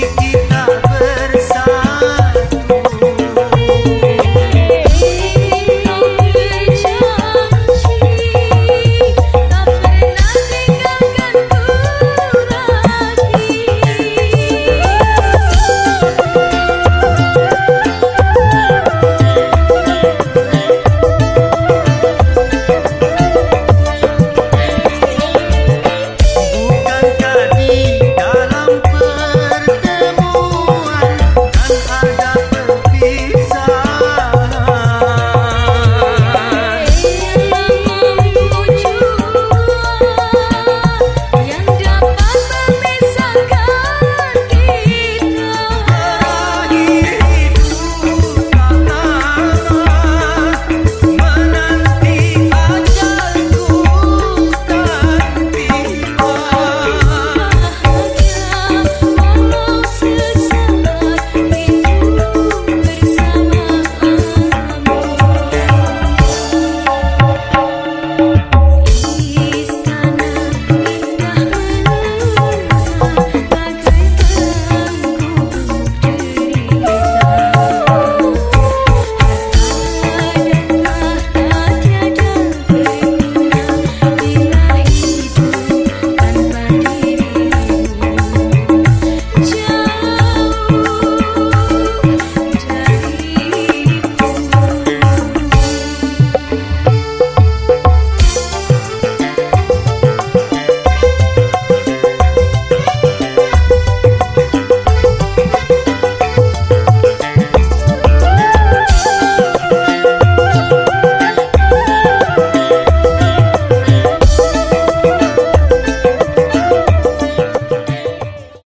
keep